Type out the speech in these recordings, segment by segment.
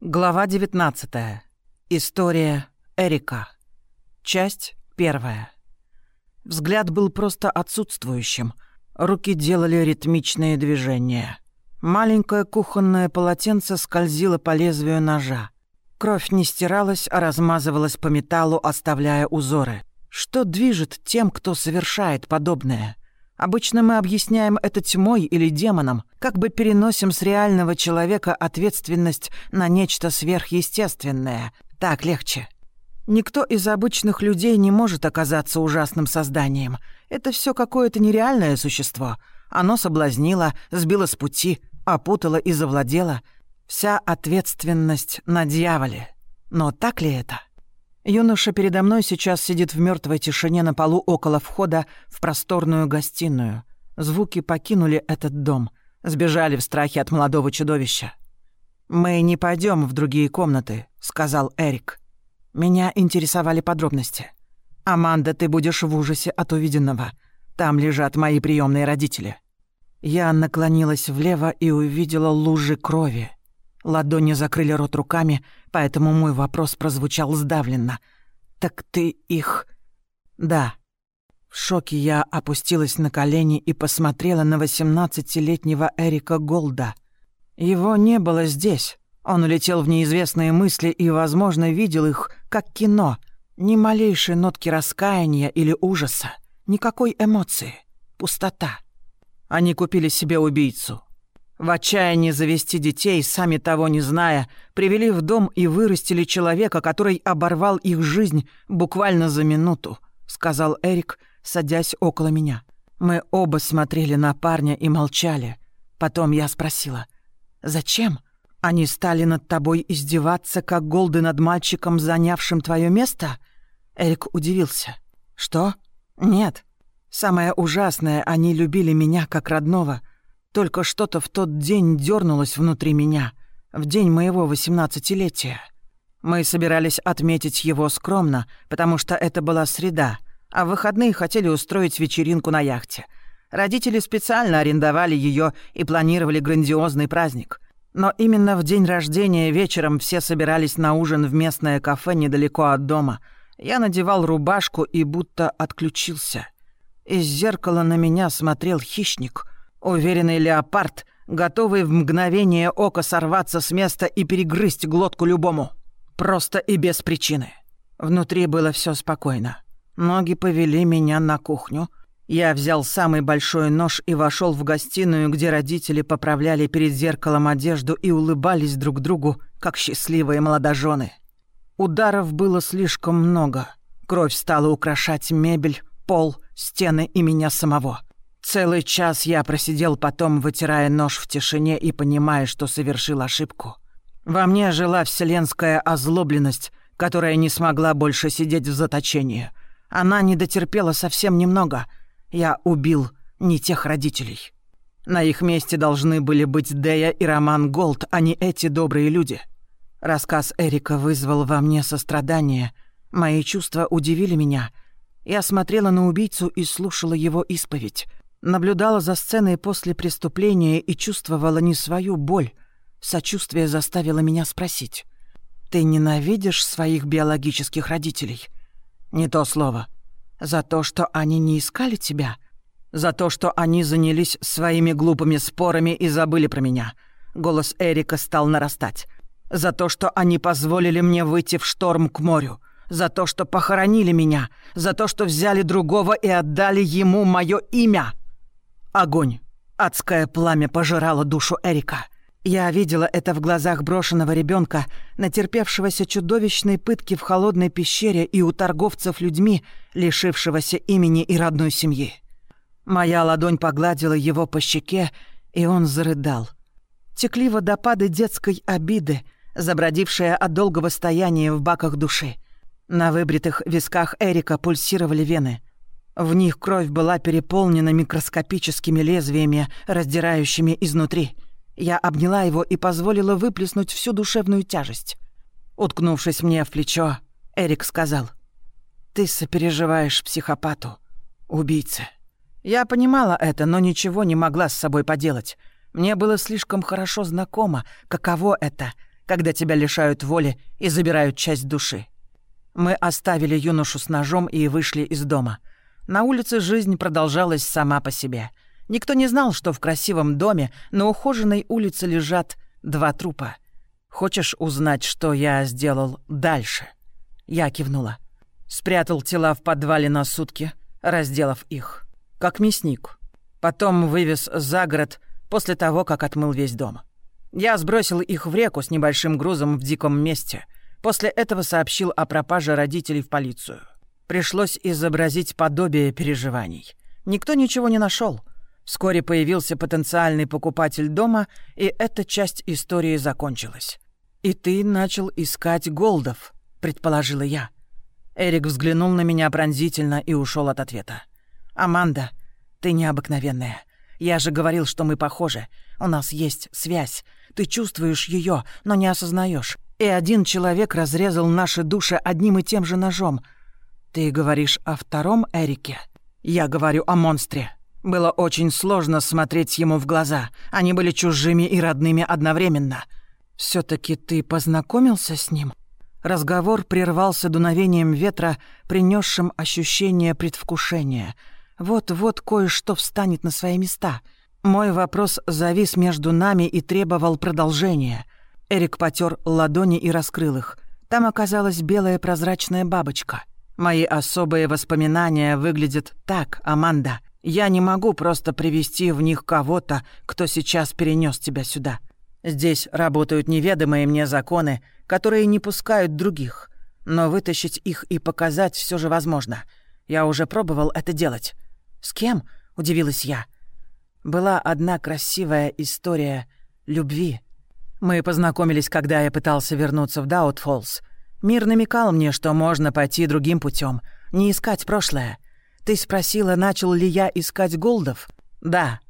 Глава 19. История Эрика. Часть первая. Взгляд был просто отсутствующим. Руки делали ритмичные движения. Маленькое кухонное полотенце скользило по лезвию ножа. Кровь не стиралась, а размазывалась по металлу, оставляя узоры. Что движет тем, кто совершает подобное? Обычно мы объясняем это тьмой или демоном, как бы переносим с реального человека ответственность на нечто сверхъестественное. Так легче. Никто из обычных людей не может оказаться ужасным созданием. Это все какое-то нереальное существо. Оно соблазнило, сбило с пути, опутало и завладело. Вся ответственность на дьяволе. Но так ли это? Юноша передо мной сейчас сидит в мертвой тишине на полу около входа в просторную гостиную. Звуки покинули этот дом, сбежали в страхе от молодого чудовища. «Мы не пойдем в другие комнаты», — сказал Эрик. Меня интересовали подробности. «Аманда, ты будешь в ужасе от увиденного. Там лежат мои приемные родители». Я наклонилась влево и увидела лужи крови. Ладони закрыли рот руками, поэтому мой вопрос прозвучал сдавленно. «Так ты их...» «Да». В шоке я опустилась на колени и посмотрела на восемнадцатилетнего Эрика Голда. Его не было здесь. Он улетел в неизвестные мысли и, возможно, видел их как кино. Ни малейшей нотки раскаяния или ужаса. Никакой эмоции. Пустота. Они купили себе убийцу. В отчаянии завести детей, сами того не зная, привели в дом и вырастили человека, который оборвал их жизнь буквально за минуту, сказал Эрик, садясь около меня. Мы оба смотрели на парня и молчали. Потом я спросила, «Зачем? Они стали над тобой издеваться, как голды над мальчиком, занявшим твое место?» Эрик удивился. «Что? Нет. Самое ужасное, они любили меня как родного». Только что-то в тот день дернулось внутри меня, в день моего восемнадцатилетия. Мы собирались отметить его скромно, потому что это была среда, а в выходные хотели устроить вечеринку на яхте. Родители специально арендовали ее и планировали грандиозный праздник. Но именно в день рождения вечером все собирались на ужин в местное кафе недалеко от дома. Я надевал рубашку и будто отключился. Из зеркала на меня смотрел хищник — Уверенный леопард, готовый в мгновение ока сорваться с места и перегрызть глотку любому. Просто и без причины. Внутри было все спокойно. Ноги повели меня на кухню. Я взял самый большой нож и вошел в гостиную, где родители поправляли перед зеркалом одежду и улыбались друг другу, как счастливые молодожены. Ударов было слишком много. Кровь стала украшать мебель, пол, стены и меня самого. Целый час я просидел потом, вытирая нож в тишине и понимая, что совершил ошибку. Во мне жила вселенская озлобленность, которая не смогла больше сидеть в заточении. Она не дотерпела совсем немного. Я убил не тех родителей. На их месте должны были быть Дея и Роман Голд, а не эти добрые люди. Рассказ Эрика вызвал во мне сострадание. Мои чувства удивили меня. Я смотрела на убийцу и слушала его исповедь. Наблюдала за сценой после преступления и чувствовала не свою боль. Сочувствие заставило меня спросить. «Ты ненавидишь своих биологических родителей?» «Не то слово. За то, что они не искали тебя?» «За то, что они занялись своими глупыми спорами и забыли про меня?» Голос Эрика стал нарастать. «За то, что они позволили мне выйти в шторм к морю?» за то, что похоронили меня, за то, что взяли другого и отдали ему мое имя. Огонь. Адское пламя пожирало душу Эрика. Я видела это в глазах брошенного ребенка, натерпевшегося чудовищной пытки в холодной пещере и у торговцев людьми, лишившегося имени и родной семьи. Моя ладонь погладила его по щеке, и он зарыдал. Текли водопады детской обиды, забродившая от долгого стояния в баках души. На выбритых висках Эрика пульсировали вены. В них кровь была переполнена микроскопическими лезвиями, раздирающими изнутри. Я обняла его и позволила выплеснуть всю душевную тяжесть. Уткнувшись мне в плечо, Эрик сказал, «Ты сопереживаешь психопату, убийце». Я понимала это, но ничего не могла с собой поделать. Мне было слишком хорошо знакомо, каково это, когда тебя лишают воли и забирают часть души. Мы оставили юношу с ножом и вышли из дома. На улице жизнь продолжалась сама по себе. Никто не знал, что в красивом доме на ухоженной улице лежат два трупа. Хочешь узнать, что я сделал дальше? Я кивнула. Спрятал тела в подвале на сутки, разделав их. Как мясник. Потом вывез за город после того, как отмыл весь дом. Я сбросил их в реку с небольшим грузом в диком месте. После этого сообщил о пропаже родителей в полицию. Пришлось изобразить подобие переживаний. Никто ничего не нашел. Вскоре появился потенциальный покупатель дома, и эта часть истории закончилась. «И ты начал искать Голдов», — предположила я. Эрик взглянул на меня пронзительно и ушел от ответа. «Аманда, ты необыкновенная. Я же говорил, что мы похожи. У нас есть связь. Ты чувствуешь ее, но не осознаешь. И один человек разрезал наши души одним и тем же ножом. Ты говоришь о втором Эрике? Я говорю о монстре. Было очень сложно смотреть ему в глаза. Они были чужими и родными одновременно. все таки ты познакомился с ним?» Разговор прервался дуновением ветра, принесшим ощущение предвкушения. Вот-вот кое-что встанет на свои места — мой вопрос завис между нами и требовал продолжения. Эрик потер ладони и раскрыл их. Там оказалась белая прозрачная бабочка. Мои особые воспоминания выглядят так, Аманда. Я не могу просто привести в них кого-то, кто сейчас перенес тебя сюда. Здесь работают неведомые мне законы, которые не пускают других. Но вытащить их и показать все же возможно. Я уже пробовал это делать. «С кем?» — удивилась я. — была одна красивая история любви. Мы познакомились, когда я пытался вернуться в Даутфоллс. Мир намекал мне, что можно пойти другим путем, не искать прошлое. Ты спросила, начал ли я искать Голдов? Да.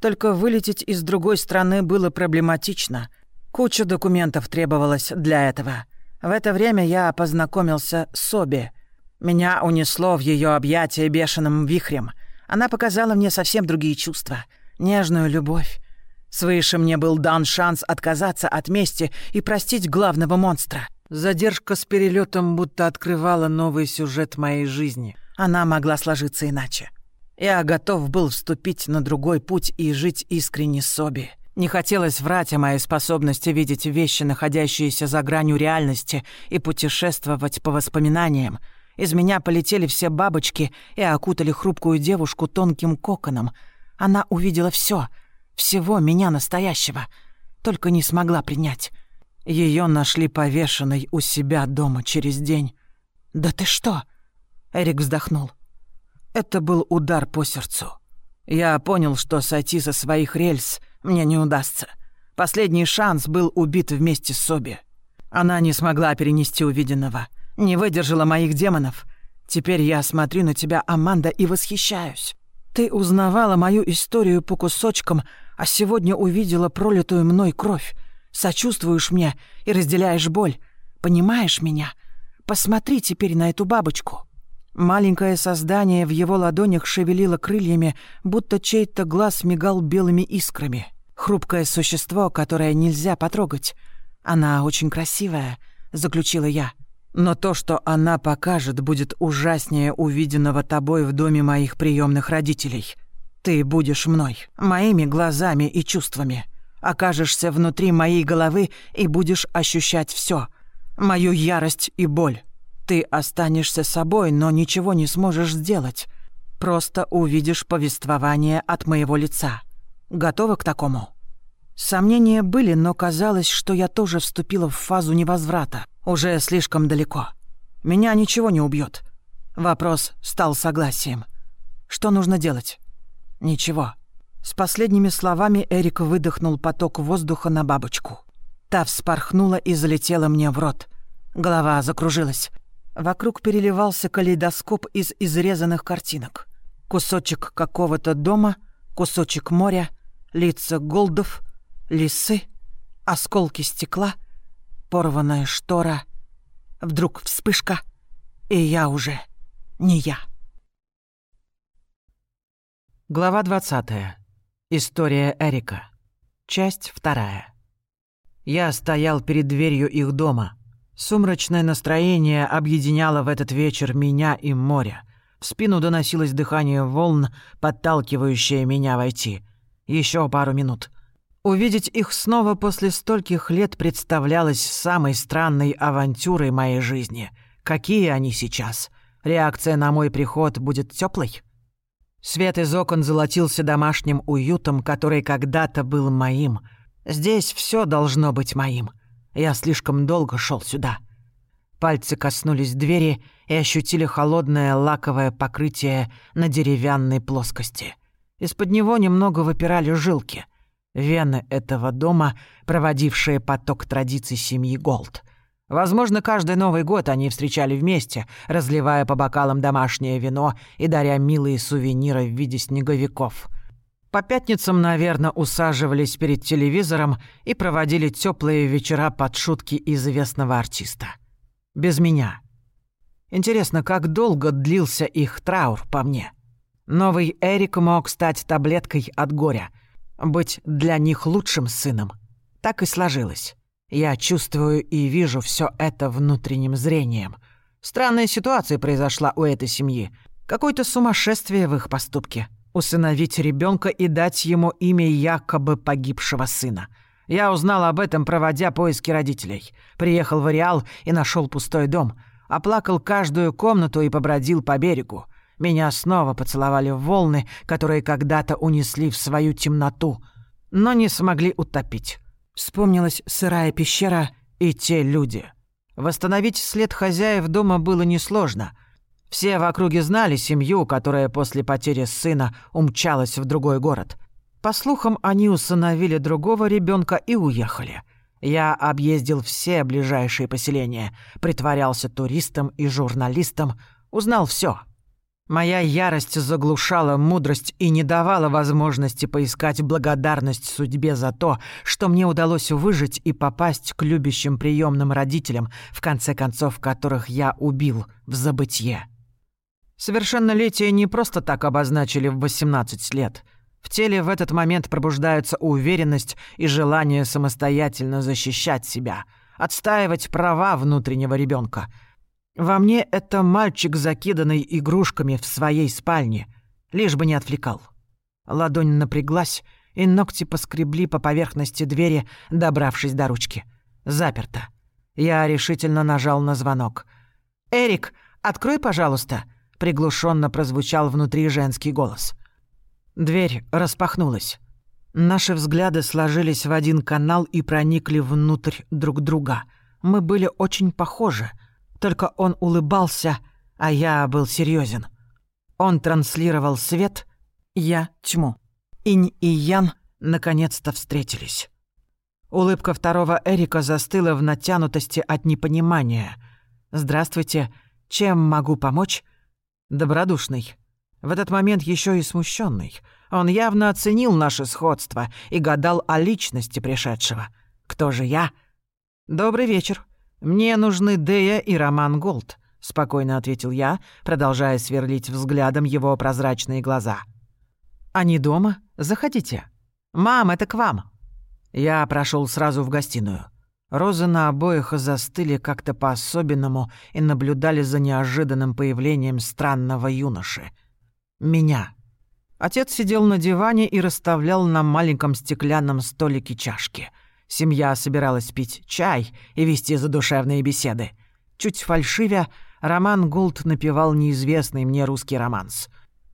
Только вылететь из другой страны было проблематично. Куча документов требовалось для этого. В это время я познакомился с Соби. Меня унесло в ее объятия бешеным вихрем — она показала мне совсем другие чувства. Нежную любовь. Свыше мне был дан шанс отказаться от мести и простить главного монстра. Задержка с перелетом будто открывала новый сюжет моей жизни. Она могла сложиться иначе. Я готов был вступить на другой путь и жить искренне с Соби. Не хотелось врать о моей способности видеть вещи, находящиеся за гранью реальности, и путешествовать по воспоминаниям — из меня полетели все бабочки и окутали хрупкую девушку тонким коконом. Она увидела все, всего меня настоящего, только не смогла принять. Ее нашли повешенной у себя дома через день. «Да ты что?» Эрик вздохнул. Это был удар по сердцу. Я понял, что сойти со своих рельс мне не удастся. Последний шанс был убит вместе с Соби. Она не смогла перенести увиденного — не выдержала моих демонов. Теперь я смотрю на тебя, Аманда, и восхищаюсь. Ты узнавала мою историю по кусочкам, а сегодня увидела пролитую мной кровь. Сочувствуешь мне и разделяешь боль. Понимаешь меня? Посмотри теперь на эту бабочку». Маленькое создание в его ладонях шевелило крыльями, будто чей-то глаз мигал белыми искрами. Хрупкое существо, которое нельзя потрогать. «Она очень красивая», — заключила я. Но то, что она покажет, будет ужаснее увиденного тобой в доме моих приемных родителей. Ты будешь мной, моими глазами и чувствами. Окажешься внутри моей головы и будешь ощущать все: Мою ярость и боль. Ты останешься собой, но ничего не сможешь сделать. Просто увидишь повествование от моего лица. Готова к такому?» Сомнения были, но казалось, что я тоже вступила в фазу невозврата. Уже слишком далеко. Меня ничего не убьет. Вопрос стал согласием. Что нужно делать? Ничего. С последними словами Эрик выдохнул поток воздуха на бабочку. Та вспорхнула и залетела мне в рот. Голова закружилась. Вокруг переливался калейдоскоп из изрезанных картинок. Кусочек какого-то дома, кусочек моря, лица голдов, лисы, осколки стекла, порванная штора. Вдруг вспышка, и я уже не я. Глава 20. История Эрика. Часть вторая. Я стоял перед дверью их дома. Сумрачное настроение объединяло в этот вечер меня и море. В спину доносилось дыхание волн, подталкивающее меня войти. Еще пару минут. Увидеть их снова после стольких лет представлялось самой странной авантюрой моей жизни. Какие они сейчас? Реакция на мой приход будет теплой? Свет из окон золотился домашним уютом, который когда-то был моим. Здесь все должно быть моим. Я слишком долго шел сюда. Пальцы коснулись двери и ощутили холодное лаковое покрытие на деревянной плоскости. Из-под него немного выпирали жилки. Вены этого дома, проводившие поток традиций семьи Голд. Возможно, каждый Новый год они встречали вместе, разливая по бокалам домашнее вино и даря милые сувениры в виде снеговиков. По пятницам, наверное, усаживались перед телевизором и проводили теплые вечера под шутки известного артиста. Без меня. Интересно, как долго длился их траур по мне? Новый Эрик мог стать таблеткой от горя, быть для них лучшим сыном. Так и сложилось. Я чувствую и вижу все это внутренним зрением. Странная ситуация произошла у этой семьи. Какое-то сумасшествие в их поступке. Усыновить ребенка и дать ему имя якобы погибшего сына. Я узнал об этом, проводя поиски родителей. Приехал в Ареал и нашел пустой дом. Оплакал каждую комнату и побродил по берегу. Меня снова поцеловали в волны, которые когда-то унесли в свою темноту, но не смогли утопить. Вспомнилась сырая пещера и те люди. Восстановить след хозяев дома было несложно. Все в округе знали семью, которая после потери сына умчалась в другой город. По слухам, они усыновили другого ребенка и уехали. Я объездил все ближайшие поселения, притворялся туристом и журналистом, узнал все. Моя ярость заглушала мудрость и не давала возможности поискать благодарность судьбе за то, что мне удалось выжить и попасть к любящим приемным родителям, в конце концов которых я убил в забытье. Совершеннолетие не просто так обозначили в 18 лет. В теле в этот момент пробуждаются уверенность и желание самостоятельно защищать себя, отстаивать права внутреннего ребенка — во мне это мальчик, закиданный игрушками в своей спальне, лишь бы не отвлекал. Ладонь напряглась, и ногти поскребли по поверхности двери, добравшись до ручки. Заперто. Я решительно нажал на звонок. «Эрик, открой, пожалуйста», — приглушенно прозвучал внутри женский голос. Дверь распахнулась. Наши взгляды сложились в один канал и проникли внутрь друг друга. Мы были очень похожи — только он улыбался, а я был серьезен. Он транслировал свет, я — тьму. Инь и Ян наконец-то встретились. Улыбка второго Эрика застыла в натянутости от непонимания. «Здравствуйте. Чем могу помочь?» Добродушный. В этот момент еще и смущенный. Он явно оценил наше сходство и гадал о личности пришедшего. «Кто же я?» «Добрый вечер», «Мне нужны Дея и Роман Голд», — спокойно ответил я, продолжая сверлить взглядом его прозрачные глаза. «Они дома? Заходите. Мам, это к вам». Я прошел сразу в гостиную. Розы на обоих застыли как-то по-особенному и наблюдали за неожиданным появлением странного юноши. Меня. Отец сидел на диване и расставлял на маленьком стеклянном столике чашки — Семья собиралась пить чай и вести задушевные беседы. Чуть фальшивя, Роман Гулд напевал неизвестный мне русский романс.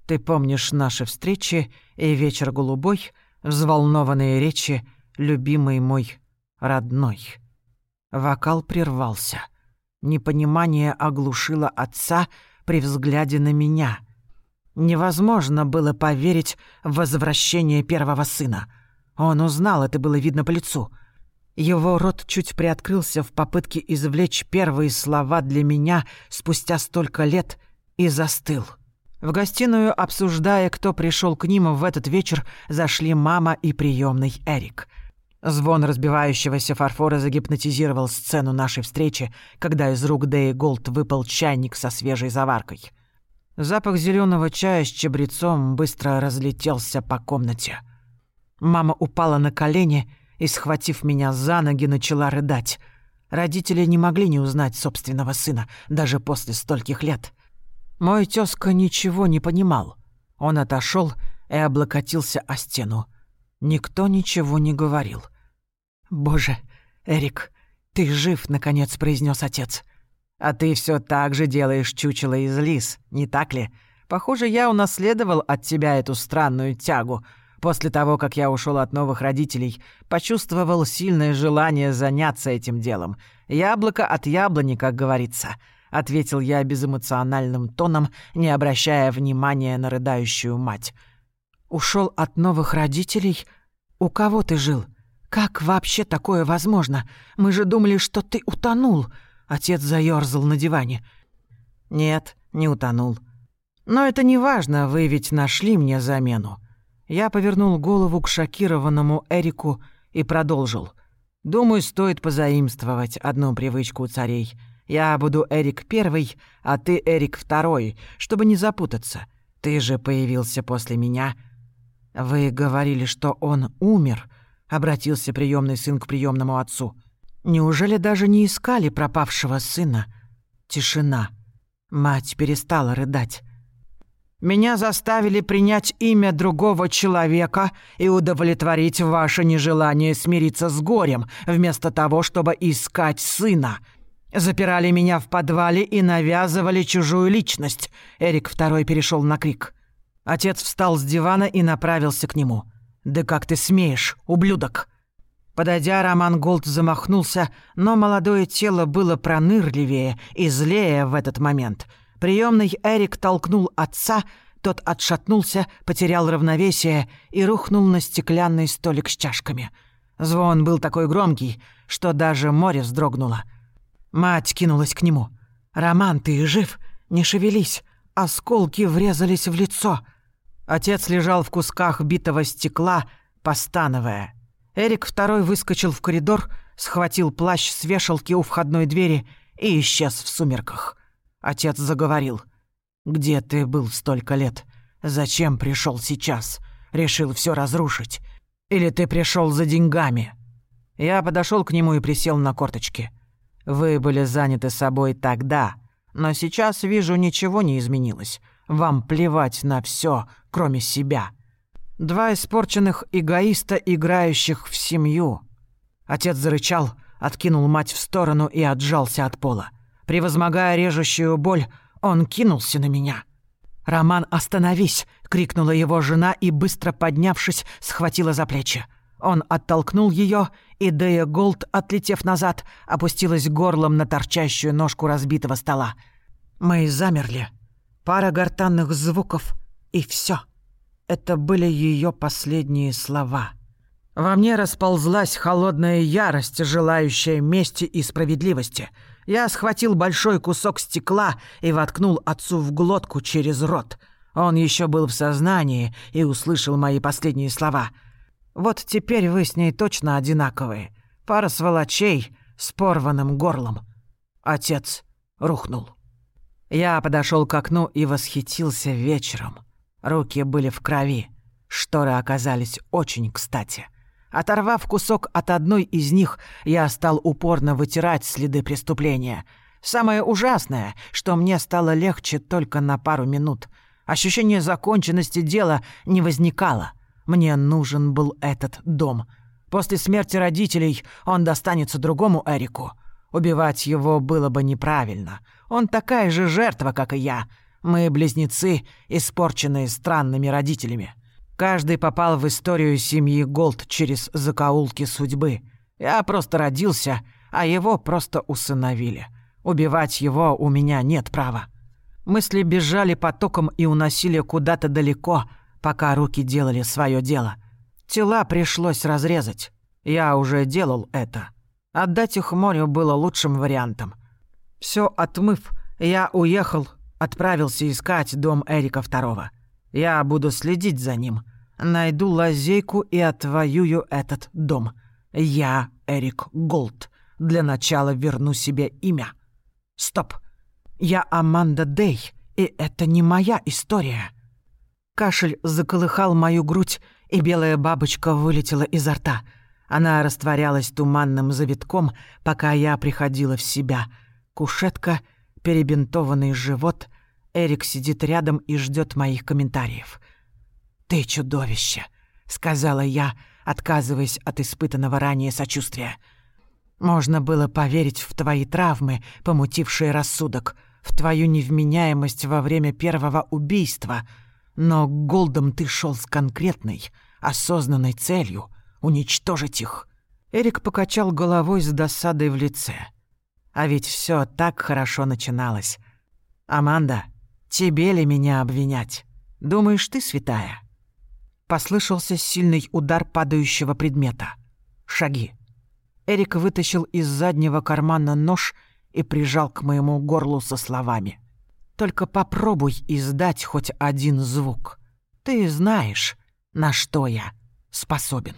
«Ты помнишь наши встречи и вечер голубой, взволнованные речи, любимый мой родной». Вокал прервался. Непонимание оглушило отца при взгляде на меня. Невозможно было поверить в возвращение первого сына. Он узнал, это было видно по лицу — его рот чуть приоткрылся в попытке извлечь первые слова для меня спустя столько лет и застыл. В гостиную, обсуждая, кто пришел к ним в этот вечер, зашли мама и приемный Эрик. Звон разбивающегося фарфора загипнотизировал сцену нашей встречи, когда из рук Дэи Голд выпал чайник со свежей заваркой. Запах зеленого чая с чабрецом быстро разлетелся по комнате. Мама упала на колени и, схватив меня за ноги, начала рыдать. Родители не могли не узнать собственного сына, даже после стольких лет. Мой тёзка ничего не понимал. Он отошел и облокотился о стену. Никто ничего не говорил. «Боже, Эрик, ты жив», — наконец произнес отец. «А ты все так же делаешь чучело из лис, не так ли? Похоже, я унаследовал от тебя эту странную тягу. После того, как я ушел от новых родителей, почувствовал сильное желание заняться этим делом. Яблоко от яблони, как говорится», — ответил я безэмоциональным тоном, не обращая внимания на рыдающую мать. Ушел от новых родителей? У кого ты жил? Как вообще такое возможно? Мы же думали, что ты утонул. Отец заёрзал на диване. Нет, не утонул. Но это не важно, вы ведь нашли мне замену. Я повернул голову к шокированному Эрику и продолжил. Думаю, стоит позаимствовать одну привычку у царей. Я буду Эрик первый, а ты Эрик второй, чтобы не запутаться. Ты же появился после меня — «Вы говорили, что он умер», — обратился приемный сын к приемному отцу. «Неужели даже не искали пропавшего сына?» Тишина. Мать перестала рыдать. «Меня заставили принять имя другого человека и удовлетворить ваше нежелание смириться с горем, вместо того, чтобы искать сына. Запирали меня в подвале и навязывали чужую личность». Эрик второй перешел на крик. Отец встал с дивана и направился к нему. «Да как ты смеешь, ублюдок!» Подойдя, Роман Голд замахнулся, но молодое тело было пронырливее и злее в этот момент. Приемный Эрик толкнул отца, тот отшатнулся, потерял равновесие и рухнул на стеклянный столик с чашками. Звон был такой громкий, что даже море вздрогнуло. Мать кинулась к нему. «Роман, ты жив? Не шевелись!» Осколки врезались в лицо. Отец лежал в кусках битого стекла, постановая. Эрик второй выскочил в коридор, схватил плащ с вешалки у входной двери и исчез в сумерках. Отец заговорил. «Где ты был столько лет? Зачем пришел сейчас? Решил все разрушить? Или ты пришел за деньгами?» Я подошел к нему и присел на корточки. «Вы были заняты собой тогда, но сейчас вижу, ничего не изменилось. Вам плевать на все, кроме себя. Два испорченных эгоиста, играющих в семью. Отец зарычал, откинул мать в сторону и отжался от пола. Превозмогая режущую боль, он кинулся на меня. «Роман, остановись!» — крикнула его жена и, быстро поднявшись, схватила за плечи. Он оттолкнул ее, и Дея Голд, отлетев назад, опустилась горлом на торчащую ножку разбитого стола. Мы замерли. Пара гортанных звуков, и все. Это были ее последние слова. Во мне расползлась холодная ярость, желающая мести и справедливости. Я схватил большой кусок стекла и воткнул отцу в глотку через рот. Он еще был в сознании и услышал мои последние слова — вот теперь вы с ней точно одинаковые. Пара сволочей с порванным горлом. Отец рухнул. Я подошел к окну и восхитился вечером. Руки были в крови. Шторы оказались очень кстати. Оторвав кусок от одной из них, я стал упорно вытирать следы преступления. Самое ужасное, что мне стало легче только на пару минут. Ощущение законченности дела не возникало — мне нужен был этот дом. После смерти родителей он достанется другому Эрику. Убивать его было бы неправильно. Он такая же жертва, как и я. Мы близнецы, испорченные странными родителями. Каждый попал в историю семьи Голд через закоулки судьбы. Я просто родился, а его просто усыновили. Убивать его у меня нет права. Мысли бежали потоком и уносили куда-то далеко — пока руки делали свое дело. Тела пришлось разрезать. Я уже делал это. Отдать их морю было лучшим вариантом. Все отмыв, я уехал, отправился искать дом Эрика Второго. Я буду следить за ним. Найду лазейку и отвоюю этот дом. Я Эрик Голд. Для начала верну себе имя. Стоп. Я Аманда Дей, и это не моя история. Кашель заколыхал мою грудь, и белая бабочка вылетела изо рта. Она растворялась туманным завитком, пока я приходила в себя. Кушетка, перебинтованный живот. Эрик сидит рядом и ждет моих комментариев. «Ты чудовище», — сказала я, отказываясь от испытанного ранее сочувствия. «Можно было поверить в твои травмы, помутившие рассудок, в твою невменяемость во время первого убийства, но Голдом ты шел с конкретной, осознанной целью — уничтожить их». Эрик покачал головой с досадой в лице. А ведь все так хорошо начиналось. «Аманда, тебе ли меня обвинять? Думаешь, ты святая?» Послышался сильный удар падающего предмета. Шаги. Эрик вытащил из заднего кармана нож и прижал к моему горлу со словами. «Только попробуй издать хоть один звук. Ты знаешь, на что я способен».